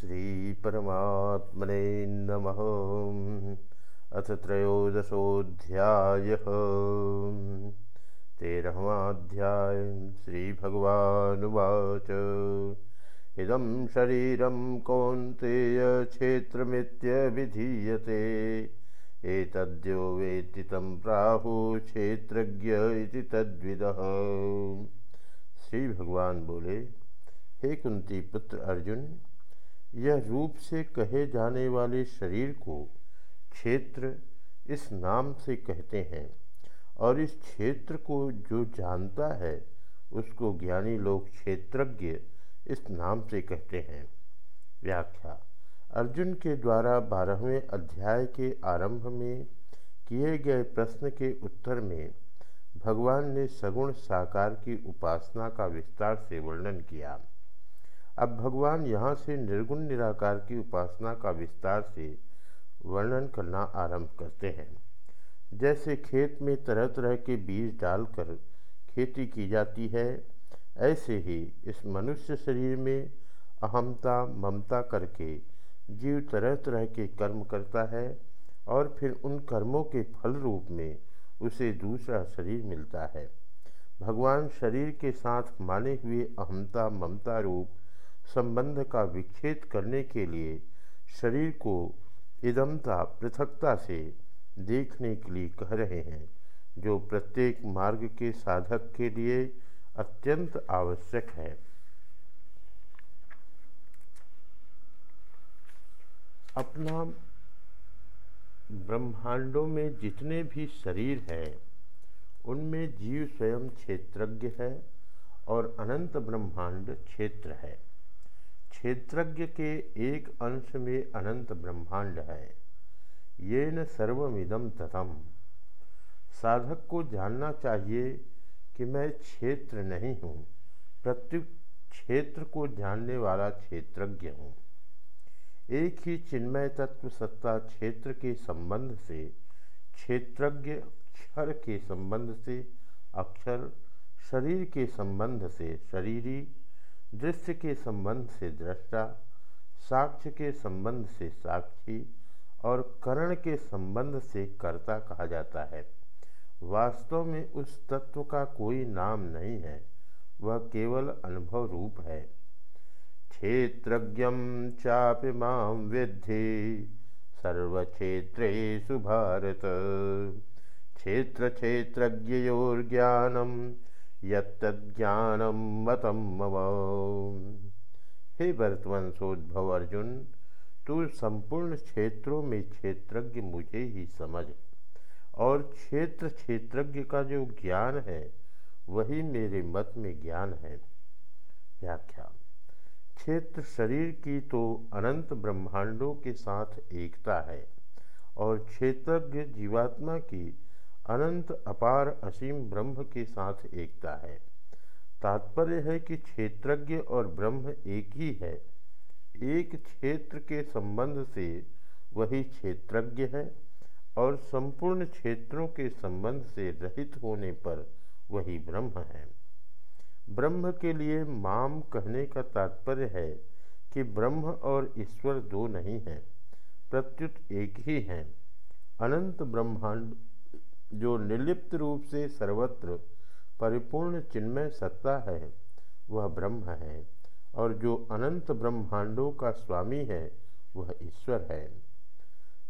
श्रीपरमात्मने नमः। अथ त्रयोदशोऽध्यायः। तेरहमाध्याय श्रीभगवानुवाच। इदं शरीरं कौन्तेयक्षेत्रमित्यभिधीयते। एतद्यो वेत्ति तं प्राहुक्षेत्रज्ञ इति तद्विदः। श्री भगवान बोले, हे कुंती पुत्र अर्जुन यह रूप से कहे जाने वाले शरीर को क्षेत्र इस नाम से कहते हैं। और इस क्षेत्र को जो जानता है, उसको ज्ञानी लोग क्षेत्रज्ञ इस नाम से कहते हैं। व्याख्या। अर्जुन के द्वारा बारहवें अध्याय के आरंभ में किए गए प्रश्न के उत्तर में भगवान ने सगुण साकार की उपासना का विस्तार से वर्णन किया। अब भगवान यहाँ से निर्गुण निराकार की उपासना का विस्तार से वर्णन करना आरंभ करते हैं। जैसे खेत में तरह तरह के बीज डालकर खेती की जाती है, ऐसे ही इस मनुष्य शरीर में अहमता ममता करके जीव तरह तरह के कर्म करता है और फिर उन कर्मों के फल रूप में उसे दूसरा शरीर मिलता है। भगवान शरीर के साथ माने हुए अहमता ममता रूप संबंध का विच्छेद करने के लिए शरीर को इदमता, पृथकता से देखने के लिए कह रहे हैं, जो प्रत्येक मार्ग के साधक के लिए अत्यंत आवश्यक है। अपना ब्रह्मांडों में जितने भी शरीर हैं, उनमें जीव स्वयं क्षेत्रज्ञ है और अनंत ब्रह्मांड क्षेत्र है। क्षेत्रज्ञ के एक अंश में अनंत ब्रह्मांड है। ये न सर्वमिदम तथम साधक को जानना चाहिए कि मैं क्षेत्र नहीं हूँ, प्रत्युत क्षेत्र को जानने वाला क्षेत्रज्ञ हूँ। एक ही चिन्मय तत्व सत्ता क्षेत्र के संबंध से, क्षेत्रज्ञ क्षर के संबंध से, अक्षर शरीर के संबंध से, शरीरी दृश्य के संबंध से दृष्टा, साक्ष्य के संबंध से साक्षी और करण के संबंध से कर्ता कहा जाता है। वास्तव में उस तत्व का कोई नाम नहीं है, वह केवल अनुभव रूप है। क्षेत्र चापि माम विद्धि, सर्वक्षेत्रेषु भारत। क्षेत्र क्षेत्रज्ञयोर्ज्ञानम यज्ञानम मतम मम। हे वर्तवंशोद्भव अर्जुन, तू संपूर्ण क्षेत्रों में क्षेत्रज्ञ मुझे ही समझ। और क्षेत्र क्षेत्रज्ञ का जो ज्ञान है, वही मेरे मत में ज्ञान है। व्याख्या। क्षेत्र शरीर की तो अनंत ब्रह्मांडों के साथ एकता है, और क्षेत्रज्ञ जीवात्मा की अनंत, अपार, असीम ब्रह्म के साथ एकता है। तात्पर्य है कि क्षेत्रज्ञ और ब्रह्म एक ही है। एक क्षेत्र के संबंध से वही क्षेत्रज्ञ है और संपूर्ण क्षेत्रों के संबंध से रहित होने पर वही ब्रह्म है। ब्रह्म के लिए माम कहने का तात्पर्य है कि ब्रह्म और ईश्वर दो नहीं हैं, प्रत्युत एक ही हैं। अनंत ब्रह्मांड जो निर्लिप्त रूप से सर्वत्र परिपूर्ण चिन्मय सत्ता है, वह ब्रह्म है, और जो अनंत ब्रह्मांडों का स्वामी है, वह ईश्वर है।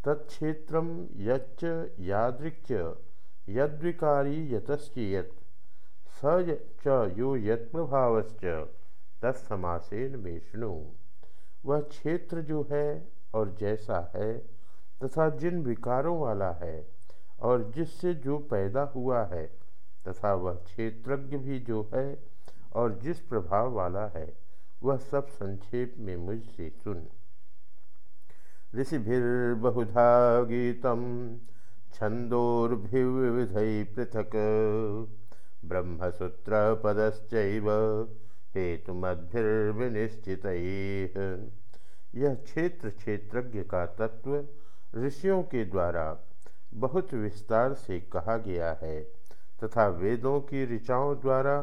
तत्क्षेत्र यच्च यादृक्च यद्विकारी यतश्चेयत स च यो यत्प्रभावश्च तत्समासेन विष्णु वह क्षेत्र जो है और जैसा है, तथा जिन विकारों वाला है और जिससे जो पैदा हुआ है तथा वह क्षेत्रज्ञ भी जो है और जिस प्रभाव वाला है, वह सब संक्षेप में मुझसे सुन। ऋषिभिर्बहुधा गीतम, छंदोर्भिविध पृथक। ब्रह्मसूत्र पदश्चैव हेतुमद्भिर्विनिश्चित। यह क्षेत्र क्षेत्रज्ञ का तत्व ऋषियों के द्वारा बहुत विस्तार से कहा गया है तथा वेदों की ऋचाओं द्वारा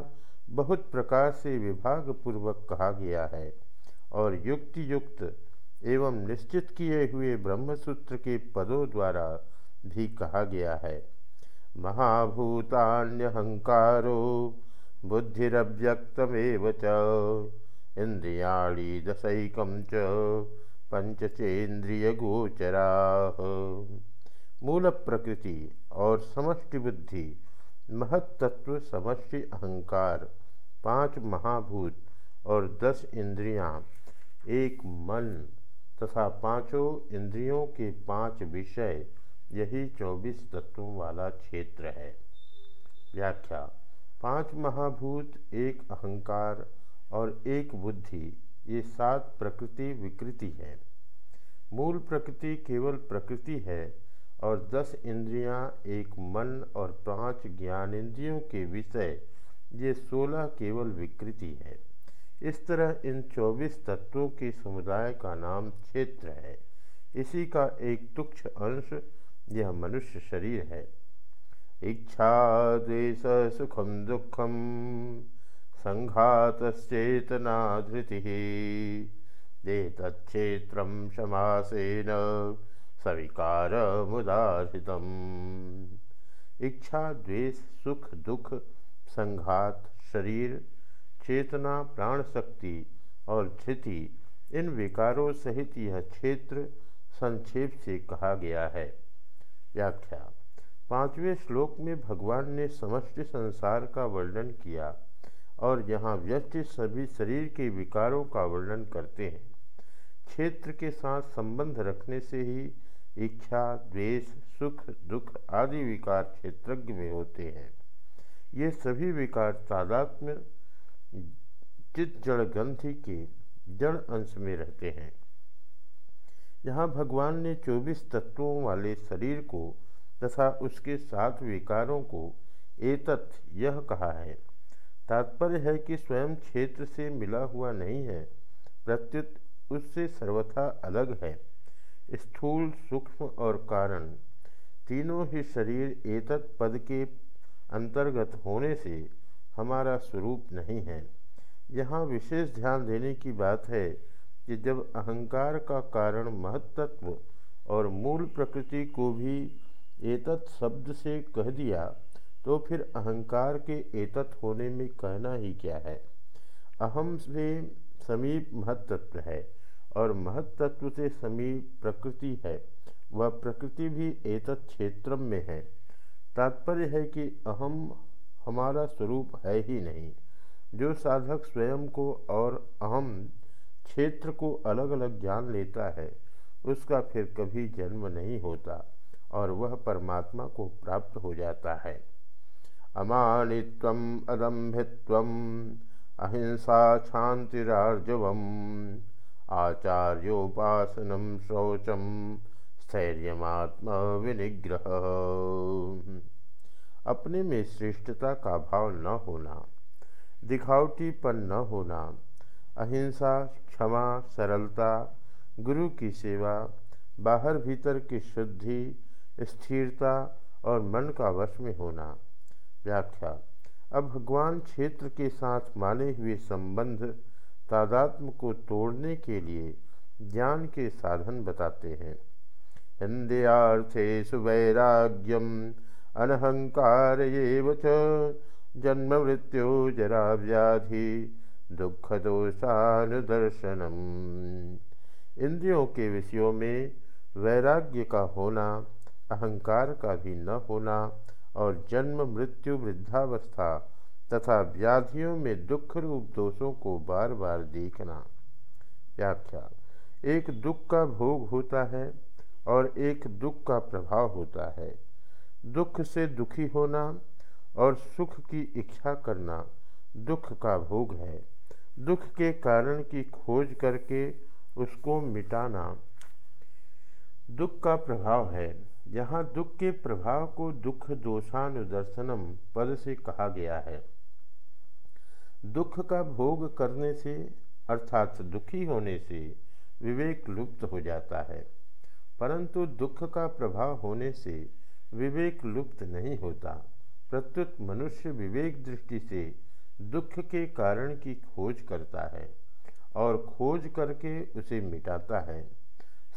बहुत प्रकार से विभाग पूर्वक कहा गया है और युक्ति युक्त एवं निश्चित किए हुए ब्रह्मसूत्र के पदों द्वारा भी कहा गया है। महाभूतान्यहंकारो बुद्धिरव्यक्तमेव च इंद्रियाणी दशकम च पंचचेन्द्रियगोचरा मूल प्रकृति और समष्टि बुद्धि महत्त्व समष्टि अहंकार पाँच महाभूत और दस इंद्रियाँ, एक मन तथा पाँचों इंद्रियों के पाँच विषय यही चौबीस तत्वों वाला क्षेत्र है। व्याख्या पाँच महाभूत एक अहंकार और एक बुद्धि ये सात प्रकृति विकृति है। मूल प्रकृति केवल प्रकृति है और दस इंद्रियाँ, एक मन और पाँच ज्ञानेन्द्रियों के विषय, ये सोलह केवल विकृति है। इस तरह इन चौबीस तत्वों के समुदाय का नाम क्षेत्र है। इसी का एक तुक्ष अंश यह मनुष्य शरीर है। इच्छा, द्वेष, सुखम, दुखम संघातचेतना धृति तक्षेत्र समासेन। सविकार मुदारित इच्छा, द्वेष, सुख, दुख, संघात, शरीर, चेतना प्राण शक्ति और धृति इन विकारों सहित यह क्षेत्र संक्षेप से कहा गया है। व्याख्या। पाँचवें श्लोक में भगवान ने समस्त संसार का वर्णन किया और यहाँ व्यस्त सभी शरीर के विकारों का वर्णन करते हैं। क्षेत्र के साथ संबंध रखने से ही इच्छा, द्वेष, सुख, दुख आदि विकार क्षेत्रज्ञ में होते हैं। ये सभी विकार तादात्म्य चित जड़ ग्रंथि के जड़ अंश में रहते हैं। यहाँ भगवान ने चौबीस तत्वों वाले शरीर को तथा उसके सात विकारों को एतत् यह कहा है, तात्पर्य है कि स्वयं क्षेत्र से मिला हुआ नहीं है, प्रत्युत उससे सर्वथा अलग है। स्थूल सूक्ष्म और कारण। तीनों ही शरीर एतत् पद के अंतर्गत होने से हमारा स्वरूप नहीं है। यहाँ विशेष ध्यान देने की बात है कि जब अहंकार का कारण महत्त्व और मूल प्रकृति को भी एतत् शब्द से कह दिया तो फिर अहंकार के एतत् होने में कहना ही क्या है? अहम से समीप महत्त्व है। और महत्त्व से समीप प्रकृति है। वह प्रकृति भी एतत् क्षेत्र में है। तात्पर्य है कि अहम हमारा स्वरूप है ही नहीं। जो साधक स्वयं को और अहम क्षेत्र को अलग अलग जान लेता है, उसका फिर कभी जन्म नहीं होता और वह परमात्मा को प्राप्त हो जाता है। अमानित्व अदम्भित्व अहिंसा शांतिरार्जव आचार्योपासनम शौचम स्थैर्यमात्म विनिग्रह अपने में श्रेष्ठता का भाव न होना दिखावटीपन न होना, अहिंसा, क्षमा, सरलता, गुरु की सेवा, बाहर भीतर की शुद्धि, स्थिरता और मन का वश में होना। व्याख्या, अब भगवान क्षेत्र के साथ माने हुए संबंध तादात्म को तोड़ने के लिए ज्ञान के साधन बताते हैं। हिंदयार्थे सुवैराग्यम अनहंकार जन्म मृत्यु जरा व्याधि दुख दोषानुदर्शनम इंद्रियों के विषयों में वैराग्य का होना, अहंकार का भी न होना और जन्म मृत्यु वृद्धावस्था तथा व्याधियों में दुख रूप दोषों को बार बार देखना। व्याख्या, एक दुख का भोग होता है और एक दुख का प्रभाव होता है। दुख से दुखी होना और सुख की इच्छा करना दुख का भोग है। दुख के कारण की खोज करके उसको मिटाना दुख का प्रभाव है। यहाँ दुख के प्रभाव को दुख दोषानुदर्शनम पद से कहा गया है। दुख का भोग करने से, अर्थात दुखी होने से, विवेक लुप्त हो जाता है। परंतु दुख का प्रभाव होने से, विवेक लुप्त नहीं होता। प्रत्युत मनुष्य विवेक दृष्टि से दुख के कारण की खोज करता है और खोज करके उसे मिटाता है।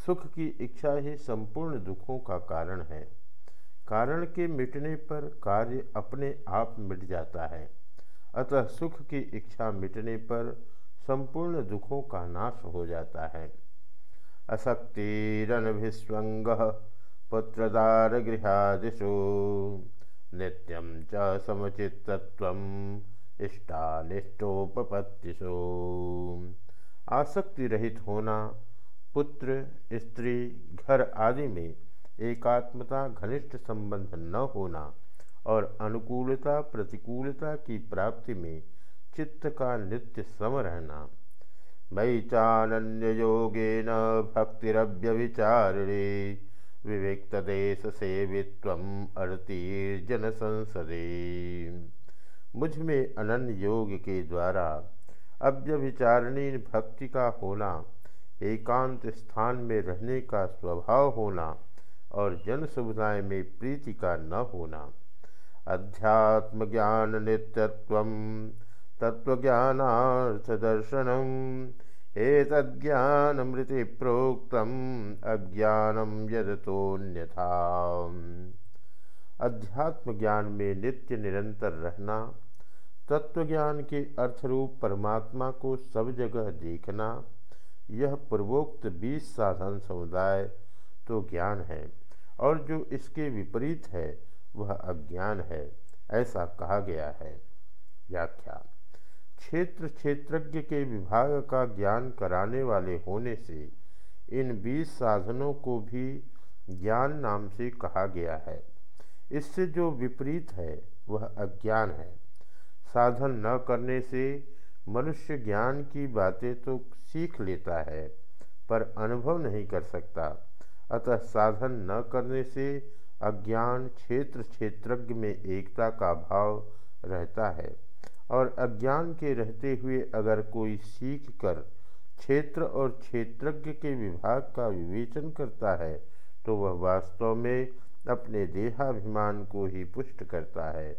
सुख की इच्छा ही संपूर्ण दुखों का कारण है। कारण के मिटने पर कार्य अपने आप मिट जाता है। अतः सुख की इच्छा मिटने पर संपूर्ण दुखों का नाश हो जाता है। अशक्तिरनभिस्वंग पुत्रदार गृहादिशु नित्यम च समुचितत्व इष्टानिष्टोपत्तिशु आसक्ति रहित होना, पुत्र, स्त्री, घर आदि में एकात्मता, घनिष्ठ संबंध न होना और अनुकूलता प्रतिकूलता की प्राप्ति में चित्त का नित्य सम रहना। मयि चान्य योगेन भक्तिरव्य विचारिणे विविक्तदेश सेवित्वम अर्तिर्जन संसदे। मुझमें अनन्य योग के द्वारा अव्यभिचारिणी भक्ति का होना, एकांत स्थान में रहने का स्वभाव होना और जन सुविधाएँ में प्रीति का न होना अध्यात्म ज्ञान नित्यत्व तत्वज्ञानार्थदर्शन एतज्ञानमृति प्रोक्तम अज्ञानम यदतोन्यथा अध्यात्म ज्ञान में नित्य निरंतर रहना तत्वज्ञान के अर्थरूप परमात्मा को सब जगह देखना, यह पूर्वोक्त बीस साधन समुदाय तो ज्ञान है और जो इसके विपरीत है वह अज्ञान है, ऐसा कहा गया है। व्याख्या। क्षेत्र क्षेत्रज्ञ के विभाग का ज्ञान कराने वाले होने से इन बीस साधनों को भी ज्ञान नाम से कहा गया है। इससे जो विपरीत है, वह अज्ञान है। साधन न करने से मनुष्य ज्ञान की बातें तो सीख लेता है, पर अनुभव नहीं कर सकता। अतः साधन न करने से अज्ञान क्षेत्र क्षेत्रज्ञ में एकता का भाव रहता है। और अज्ञान के रहते हुए अगर कोई सीख कर क्षेत्र और क्षेत्रज्ञ के विभाग का विवेचन करता है तो वह वास्तव में अपने देहाभिमान को ही पुष्ट करता है।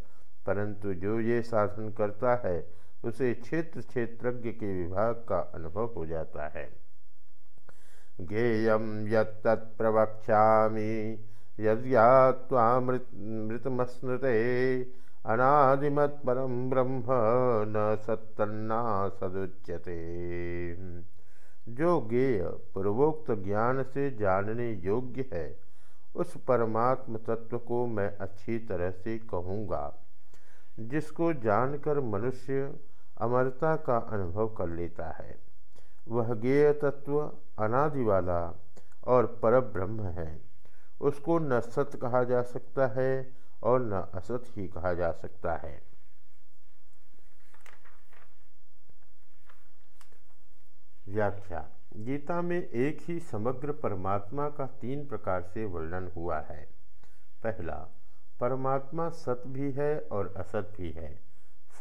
परंतु जो ये साधन करता है, उसे क्षेत्र क्षेत्रज्ञ के विभाग का अनुभव हो जाता है। ज्ञेयम यत्तत्प्रवक्ष्यामि यद्यात्वामृतमस्मृते अनादिमत परम ब्रह्म न सत्तन्ना सदुच्यते। जो गेय पूर्वोक्त ज्ञान से जानने योग्य है, उस परमात्म तत्व को मैं अच्छी तरह से कहूँगा। जिसको जानकर मनुष्य अमरता का अनुभव कर लेता है, वह गेय तत्व अनादि वाला और पर ब्रह्म है। उसको न सत कहा जा सकता है और न असत ही कहा जा सकता है। व्याख्या, गीता में एक ही समग्र परमात्मा का तीन प्रकार से वर्णन हुआ है। पहला, परमात्मा सत भी है और असत भी है।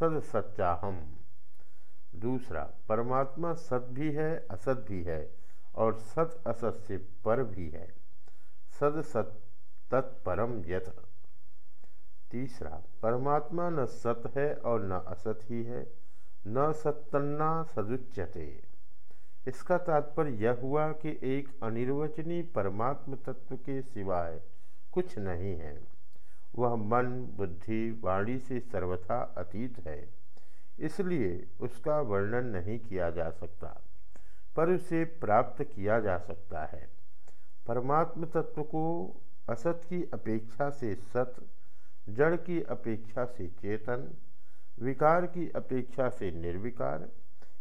सद सच्चा हम दूसरा, परमात्मा सत भी है, असत भी है और सत असत से पर भी है। सद सत तत्परम यथ। तीसरा, परमात्मा न सत है और न असत ही है, न सत्तन्ना सदुच्यते। इसका तात्पर्य यह हुआ कि एक अनिर्वचनीय परमात्म तत्व के सिवाय कुछ नहीं है। वह मन, बुद्धि, वाणी से सर्वथा अतीत है। इसलिए उसका वर्णन नहीं किया जा सकता, पर उसे प्राप्त किया जा सकता है। परमात्म तत्व को असत की अपेक्षा से सत, जड़ की अपेक्षा से चेतन, विकार की अपेक्षा से निर्विकार,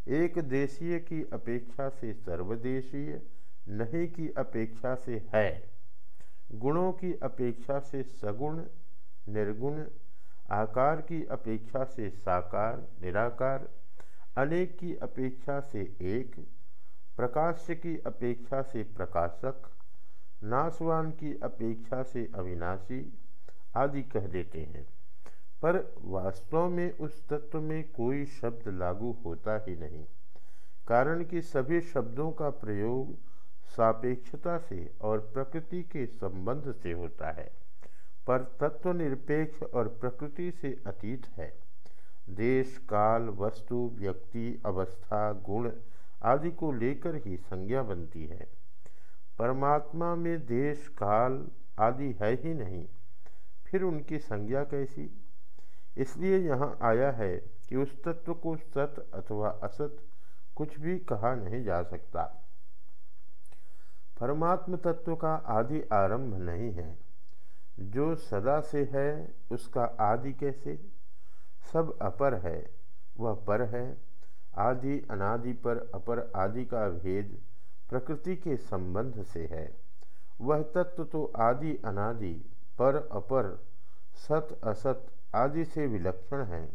एक देशीय की अपेक्षा से सर्वदेशीय, नहीं की अपेक्षा से है। गुणों की अपेक्षा से सगुण, निर्गुण, आकार की अपेक्षा से साकार, निराकार, अनेक की अपेक्षा से एक, प्रकाश्य की अपेक्षा से प्रकाशक नासवान की अपेक्षा से अविनाशी आदि कह देते हैं। पर वास्तव में उस तत्व में कोई शब्द लागू होता ही नहीं, कारण कि सभी शब्दों का प्रयोग सापेक्षता से और प्रकृति के संबंध से होता है, पर तत्व निरपेक्ष और प्रकृति से अतीत है। देश, काल, वस्तु, व्यक्ति, अवस्था, गुण आदि को लेकर ही संज्ञा बनती है। परमात्मा में देश, काल आदि है ही नहीं। फिर उनकी संज्ञा कैसी? इसलिए यहाँ आया है कि उस तत्व को सत अथवा असत कुछ भी कहा नहीं जा सकता। परमात्म तत्व का आदि आरंभ नहीं है। जो सदा से है, उसका आदि कैसे? सब अपर है, वह पर है। आदि, अनादि पर अपर आदि का भेद प्रकृति के संबंध से है। वह तत्व तो आदि अनादि, पर अपर, सत असत आदि से विलक्षण है।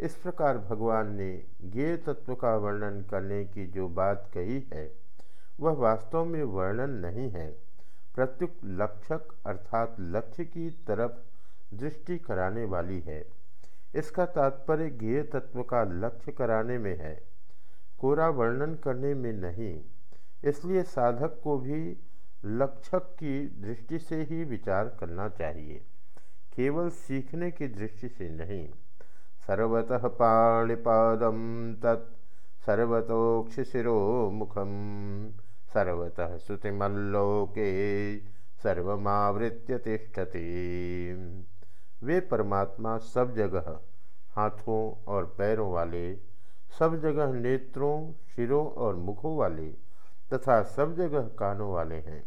इस प्रकार भगवान ने ज्ञेय तत्व का वर्णन करने की जो बात कही है, वह वास्तव में वर्णन नहीं है। प्रत्युक लक्षक अर्थात लक्ष्य की तरफ़ दृष्टि कराने वाली है। इसका तात्पर्य ज्ञेय तत्व का लक्ष्य कराने में है। कोरा वर्णन करने में नहीं इसलिए साधक को भी लक्षक की दृष्टि से ही विचार करना चाहिए। केवल सीखने की दृष्टि से नहीं। सर्वतः पाणिपादम तत् सर्वतोक्षिशिरो मुखम सर्वतः श्रुतिमल्लोके सर्वमावृत्य तिष्ठति। वे परमात्मा सब जगह, हाथों और पैरों वाले, सब जगह नेत्रों, शिरों और मुखों वाले तथा सब जगह कानों वाले हैं।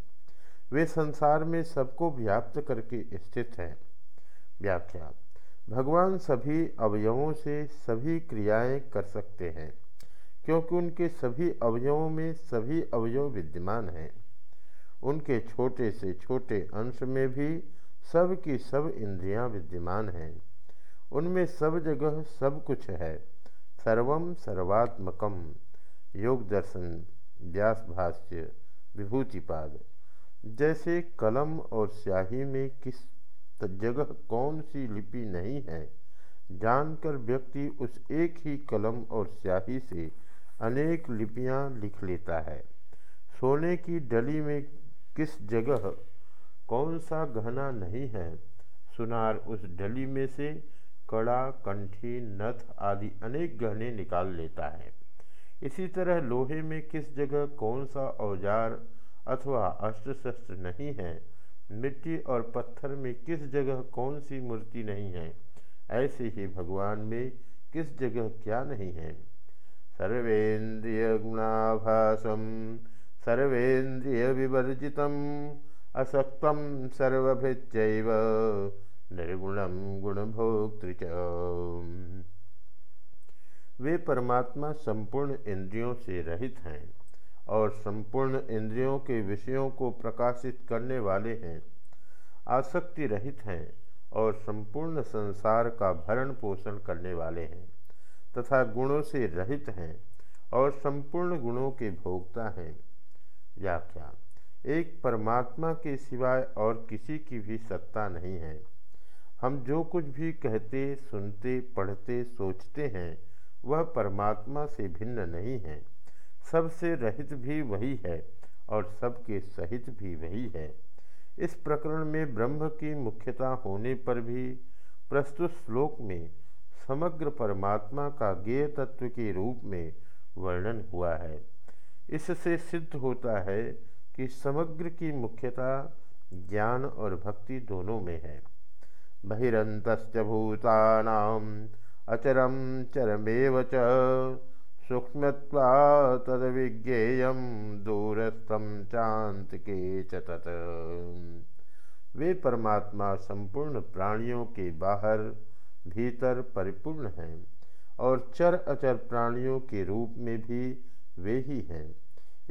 वे संसार में सबको व्याप्त करके स्थित हैं। व्याख्या, भगवान सभी अवयवों से सभी क्रियाएँ कर सकते हैं, क्योंकि उनके सभी अवयवों में सभी अवयव विद्यमान हैं। उनके छोटे से छोटे अंश में भी सब की सब इंद्रियाँ विद्यमान हैं। उनमें सब जगह सब कुछ है। सर्वम सर्वात्मकम योग दर्शन। व्यास भाष्य विभूतिपाद। जैसे कलम और स्याही में किस जगह कौन सी लिपि नहीं है, जानकर व्यक्ति उस एक ही कलम और स्याही से अनेक लिपियाँ लिख लेता है। सोने की डली में किस जगह कौन सा गहना नहीं है, सुनार उस डली में से कड़ा, कंठी, नथ आदि अनेक गहने निकाल लेता है। इसी तरह लोहे में किस जगह कौन सा औज़ार अथवा अस्त्र शस्त्र नहीं है, मिट्टी और पत्थर में किस जगह कौन सी मूर्ति नहीं है, ऐसे ही भगवान में किस जगह क्या नहीं है? सर्वेन्द्रिय गुणाभासम सर्वेन्द्रिय विवर्जित असक्तम सर्वभृत निर्गुणम गुणभोक्तृ वे परमात्मा संपूर्ण इंद्रियों से रहित हैं और संपूर्ण इंद्रियों के विषयों को प्रकाशित करने वाले हैं। आसक्ति रहित हैं और संपूर्ण संसार का भरण पोषण करने वाले हैं तथा गुणों से रहित हैं और संपूर्ण गुणों के भोक्ता हैं। व्याख्या, एक परमात्मा के सिवाय और किसी की भी सत्ता नहीं है। हम जो कुछ भी कहते, सुनते, पढ़ते, सोचते हैं वह परमात्मा से भिन्न नहीं है। सबसे रहित भी वही है और सबके सहित भी वही है। इस प्रकरण में ब्रह्म की मुख्यता होने पर भी प्रस्तुत श्लोक में समग्र परमात्मा का गेय तत्व के रूप में वर्णन हुआ है। इससे सिद्ध होता है कि समग्र की मुख्यता ज्ञान और भक्ति दोनों में है। बहिंत भूतानाम अचरम चरमेव च। सूक्ष्म तद विज्ञेय दूरस्थम चांत के चत वे परमात्मा संपूर्ण प्राणियों के बाहर, भीतर परिपूर्ण हैं और चर अचर प्राणियों के रूप में भी वे ही हैं।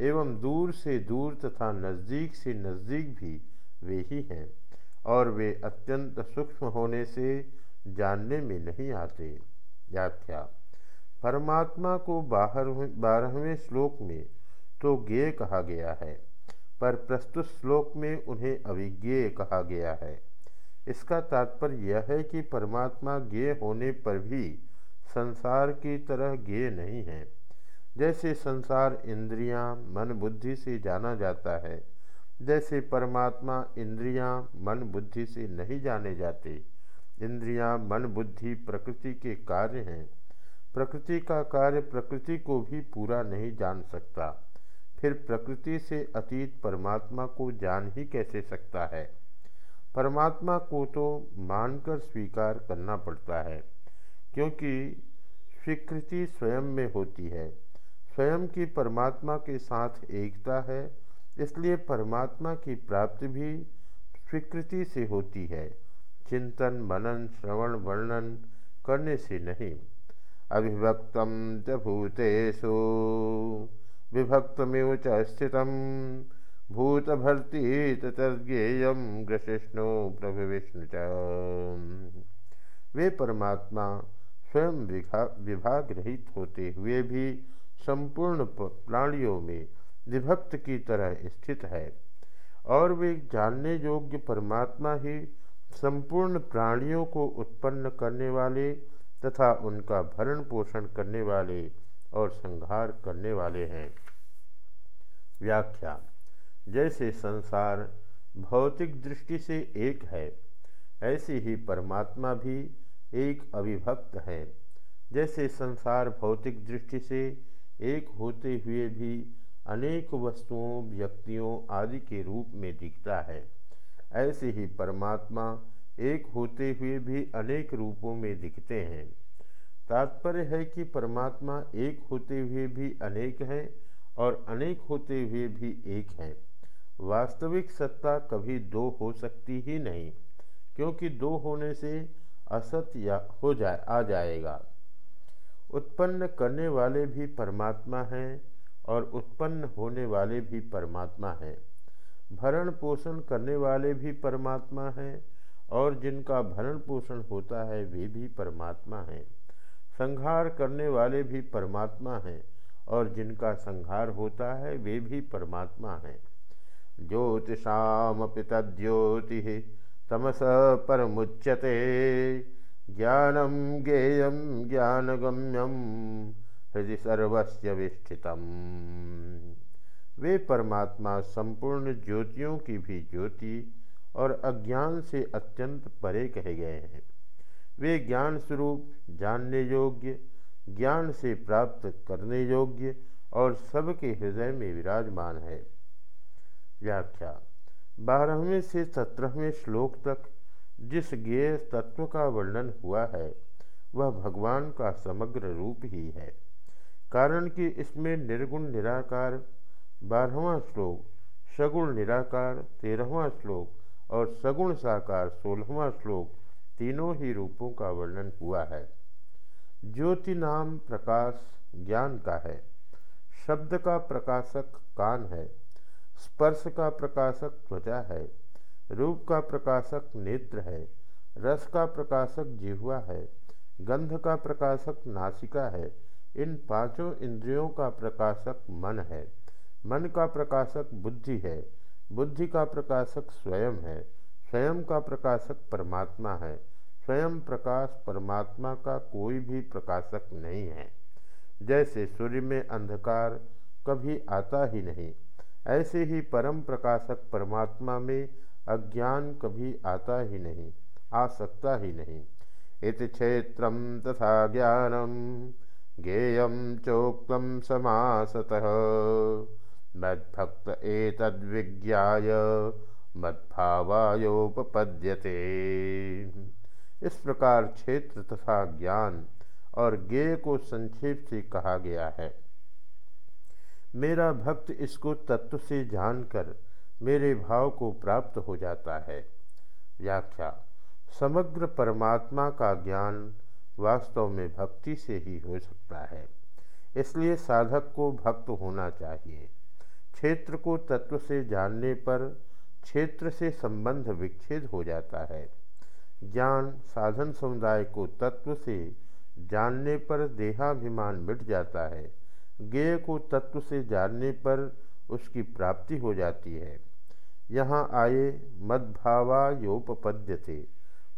एवं दूर से दूर तथा नज़दीक से नज़दीक भी वे ही हैं और वे अत्यंत सूक्ष्म होने से जानने में नहीं आते। व्याख्या परमात्मा को बाहर बारहवें श्लोक में तो ज्ञेय कहा गया है पर प्रस्तुत श्लोक में उन्हें अभिज्ञेय कहा गया है। इसका तात्पर्य यह है कि परमात्मा ज्ञेय होने पर भी संसार की तरह ज्ञेय नहीं है। जैसे संसार इंद्रियाँ, मन बुद्धि से जाना जाता है जैसे परमात्मा इंद्रियाँ, मन बुद्धि से नहीं जाने जाते। इंद्रियाँ, मन बुद्धि प्रकृति के कार्य हैं। प्रकृति का कार्य प्रकृति को भी पूरा नहीं जान सकता। फिर प्रकृति से अतीत परमात्मा को जान ही कैसे सकता है? परमात्मा को तो मानकर स्वीकार करना पड़ता है क्योंकि स्वीकृति स्वयं में होती है। स्वयं की परमात्मा के साथ एकता है इसलिए परमात्मा की प्राप्ति भी स्वीकृति से होती है। चिंतन, मनन, श्रवण, वर्णन करने से नहीं। अभिभक्तम च भूतेषु। विभक्तमिव च स्थित भूतभर्ती तज्ञेय ग्रशिष्णु प्रभु विष्णु वे परमात्मा स्वयं विभाग रहित होते हुए भी संपूर्ण प्राणियों में विभक्त की तरह स्थित है। और वे जानने योग्य परमात्मा ही संपूर्ण प्राणियों को उत्पन्न करने वाले तथा उनका भरण पोषण करने वाले और संहार करने वाले हैं। व्याख्या। जैसे संसार भौतिक दृष्टि से एक है, ऐसे ही परमात्मा भी एक अविभक्त है। जैसे संसार भौतिक दृष्टि से एक होते हुए भी अनेक वस्तुओं, व्यक्तियों आदि के रूप में दिखता है। ऐसे ही परमात्मा एक होते हुए भी अनेक रूपों में दिखते हैं। तात्पर्य है कि परमात्मा एक होते हुए भी अनेक हैं और अनेक होते हुए भी एक हैं। वास्तविक सत्ता कभी दो हो सकती ही नहीं, क्योंकि दो होने से असत या हो जाए आ जाएगा। उत्पन्न करने वाले भी परमात्मा हैं और उत्पन्न होने वाले भी परमात्मा हैं। भरण पोषण करने वाले भी परमात्मा हैं और जिनका भरण पोषण होता है, वे भी परमात्मा हैं। संहार करने वाले भी परमात्मा हैं और जिनका संहार होता है, वे भी परमात्मा हैं। ज्योतिषामपि तद्योति तमस परमुच्यते ज्ञानम ज्ञेयम ज्ञानगम्यम हृदय सर्वस्व विष्ठितम। वे परमात्मा संपूर्ण ज्योतियों की भी ज्योति और अज्ञान से अत्यंत परे कहे गए हैं। वे ज्ञान स्वरूप, जानने योग्य, ज्ञान से प्राप्त करने योग्य और सबके हृदय में विराजमान है। व्याख्या, बारहवें से सत्रहवें श्लोक तक जिस ज्ञेय तत्व का वर्णन हुआ है, वह भगवान का समग्र रूप ही है। कारण कि इसमें निर्गुण निराकार बारहवा श्लोक, सगुण निराकार तेरहवा श्लोक और सगुण साकार सोलहवा श्लोक तीनों ही रूपों का वर्णन हुआ है। ज्योति नाम प्रकाश ज्ञान का है। शब्द का प्रकाशक कान है। स्पर्श का प्रकाशक त्वचा है। रूप का प्रकाशक नेत्र है। रस का प्रकाशक जिह्वा है। गंध का प्रकाशक नासिका है। इन पाँचों इंद्रियों का प्रकाशक मन है। मन का प्रकाशक बुद्धि है। बुद्धि का प्रकाशक स्वयं है। स्वयं का प्रकाशक परमात्मा है। स्वयं प्रकाश परमात्मा का कोई भी प्रकाशक नहीं है। जैसे सूर्य में अंधकार कभी आता ही नहीं, ऐसे ही परम प्रकाशक परमात्मा में अज्ञान कभी आता ही नहीं, आ सकता ही नहीं। इत क्षेत्र तथा ज्ञानम ज्ञेयम चोक्तम समासतः। मद्भक्त एतद्विज्ञाय मद्भावायोपपद्यते। इस प्रकार क्षेत्र तथा ज्ञान और ज्ञेय को संक्षेप से कहा गया है। मेरा भक्त इसको तत्व से जानकर मेरे भाव को प्राप्त हो जाता है। व्याख्या, समग्र परमात्मा का ज्ञान वास्तव में भक्ति से ही हो सकता है, इसलिए साधक को भक्त होना चाहिए। क्षेत्र को तत्व से जानने पर क्षेत्र से संबंध विच्छेद हो जाता है। ज्ञान साधन समुदाय को तत्व से जानने पर देहाभिमान मिट जाता है। ज्ञेय को तत्व से जानने पर उसकी प्राप्ति हो जाती है। यहाँ आए मद्भावायोपपद्य थे।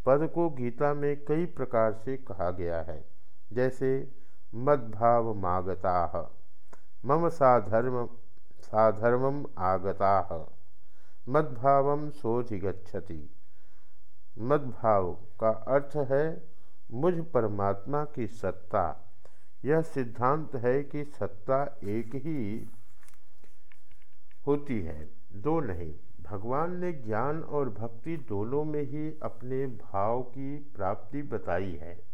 पद को गीता में कई प्रकार से कहा गया है। जैसे मद्भाव मागता मम साधर्म साधर्मम आगता। मद्भाव सोधिगछति मद्भाव का अर्थ है, मुझ परमात्मा की सत्ता। यह सिद्धांत है कि सत्ता एक ही होती है, दो नहीं। भगवान ने ज्ञान और भक्ति दोनों में ही अपने भाव की प्राप्ति बताई है।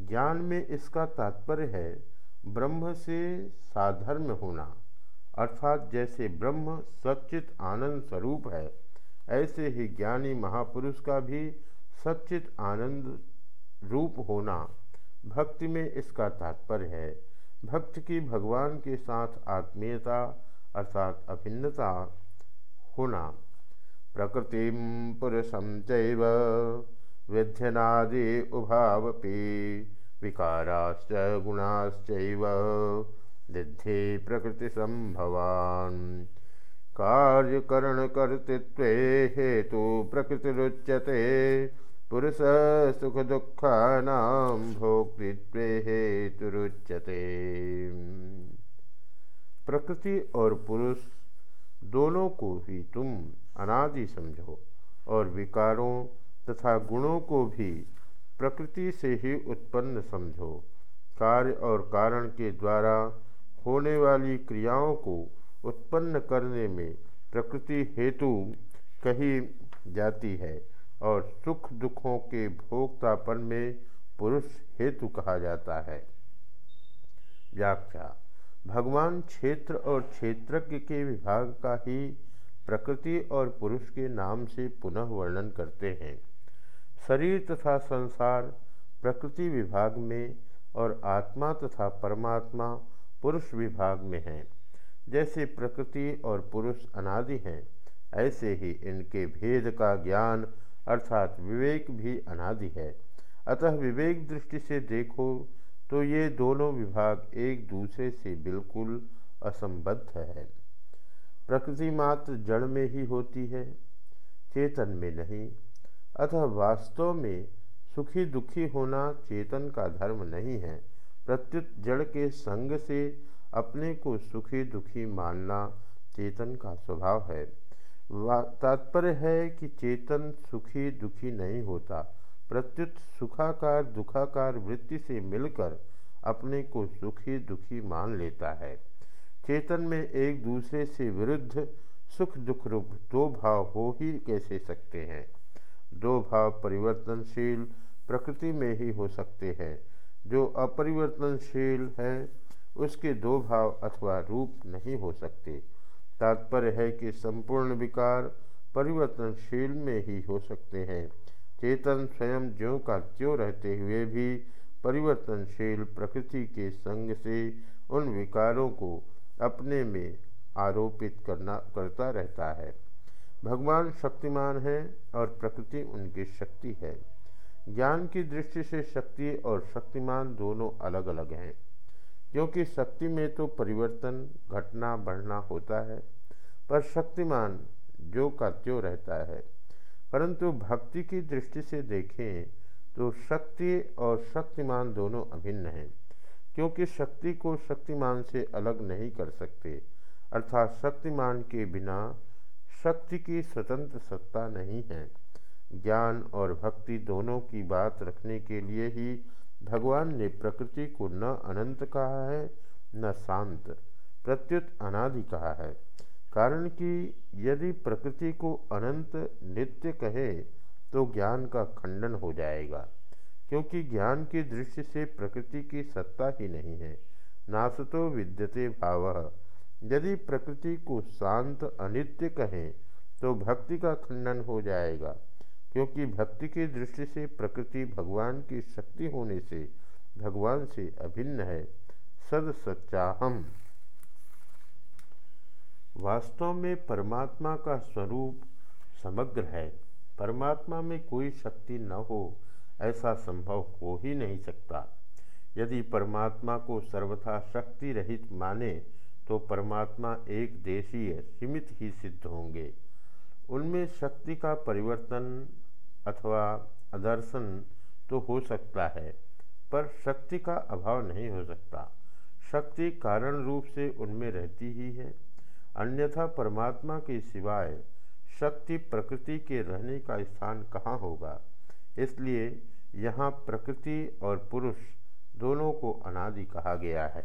ज्ञान में इसका तात्पर्य है, ब्रह्म से साधर्म होना। अर्थात जैसे ब्रह्म सच्चित आनंद स्वरूप है, ऐसे ही ज्ञानी महापुरुष का भी सच्चित आनंद रूप होना भक्ति में इसका तात्पर्य है। भक्त की भगवान के साथ आत्मीयता अर्थात अभिन्नता होना। प्रकृति पुरुषम चैव विध्यनादि उभावपि विकाराश्च गुणाश्चैव निध्ये प्रकृतिसम्भवान् कार्यकरणकर्तृत्वे हेतु प्रकृति प्रकृतिरुच्यते पुरुष सुख दुखानां भोक्तृत्वे हेतुरुच्यते प्रकृति और पुरुष, दोनों को ही तुम अनादि समझो और विकारों तथा गुणों को भी प्रकृति से ही उत्पन्न समझो। कार्य और कारण के द्वारा होने वाली क्रियाओं को उत्पन्न करने में प्रकृति हेतु कही जाती है और सुख दुखों के भोक्तापन में पुरुष हेतु कहा जाता है। व्याख्या, भगवान क्षेत्र और क्षेत्रज्ञ के विभाग का ही प्रकृति और पुरुष के नाम से पुनः वर्णन करते हैं। शरीर तथा संसार प्रकृति विभाग में और आत्मा तथा परमात्मा पुरुष विभाग में हैं। जैसे प्रकृति और पुरुष अनादि हैं, ऐसे ही इनके भेद का ज्ञान अर्थात विवेक भी अनादि है। अतः विवेक दृष्टि से देखो तो ये दोनों विभाग एक दूसरे से बिल्कुल असंबद्ध है। प्रकृति मात्र जड़ में ही होती है, चेतन में नहीं। अतः वास्तव में सुखी दुखी होना चेतन का धर्म नहीं है। प्रत्युत जड़ के संग से अपने को सुखी दुखी मानना चेतन का स्वभाव है। तात्पर्य है कि चेतन सुखी दुखी नहीं होता। प्रत्युत सुखाकार, दुखाकार वृत्ति से मिलकर अपने को सुखी दुखी मान लेता है। चेतन में एक दूसरे से विरुद्ध सुख दुख रूप दो भाव हो ही कैसे सकते हैं? दो भाव परिवर्तनशील प्रकृति में ही हो सकते हैं। जो अपरिवर्तनशील है, उसके दो भाव अथवा रूप नहीं हो सकते। तात्पर्य है कि संपूर्ण विकार परिवर्तनशील में ही हो सकते हैं। चेतन स्वयं ज्यों का त्यों रहते हुए भी परिवर्तनशील प्रकृति के संग से उन विकारों को अपने में आरोपित करना, करता रहता है। भगवान शक्तिमान है और प्रकृति उनकी शक्ति है। ज्ञान की दृष्टि से शक्ति और शक्तिमान दोनों अलग अलग हैं। क्योंकि शक्ति में तो परिवर्तन, घटना, बढ़ना होता है, पर शक्तिमान जो का त्यों रहता है। परंतु भक्ति की दृष्टि से देखें तो शक्ति और शक्तिमान दोनों अभिन्न हैं, क्योंकि शक्ति को शक्तिमान से अलग नहीं कर सकते, अर्थात शक्तिमान के बिना शक्ति की स्वतंत्र सत्ता नहीं है। ज्ञान और भक्ति दोनों की बात रखने के लिए ही भगवान ने प्रकृति को न अनंत कहा है, न शांत, प्रत्युत अनादि कहा है। कारण कि यदि प्रकृति को अनंत नित्य कहे तो ज्ञान का खंडन हो जाएगा, क्योंकि ज्ञान की दृष्टि से प्रकृति की सत्ता ही नहीं है। नासतो विद्यते भाव। यदि प्रकृति को शांत अनित्य कहें तो भक्ति का खंडन हो जाएगा। क्योंकि भक्ति की दृष्टि से प्रकृति भगवान की शक्ति होने से भगवान से अभिन्न है। सद सच्चा हम वास्तव में परमात्मा का स्वरूप समग्र है। परमात्मा में कोई शक्ति न हो, ऐसा संभव हो ही नहीं सकता। यदि परमात्मा को सर्वथा शक्ति रहित माने तो परमात्मा एक देशीय, सीमित ही सिद्ध होंगे। उनमें शक्ति का परिवर्तन अथवा अदर्शन तो हो सकता है, पर शक्ति का अभाव नहीं हो सकता। शक्ति कारण रूप से उनमें रहती ही है। अन्यथा परमात्मा के सिवाय शक्ति प्रकृति के रहने का स्थान कहाँ होगा? इसलिए यहाँ प्रकृति और पुरुष दोनों को अनादि कहा गया है।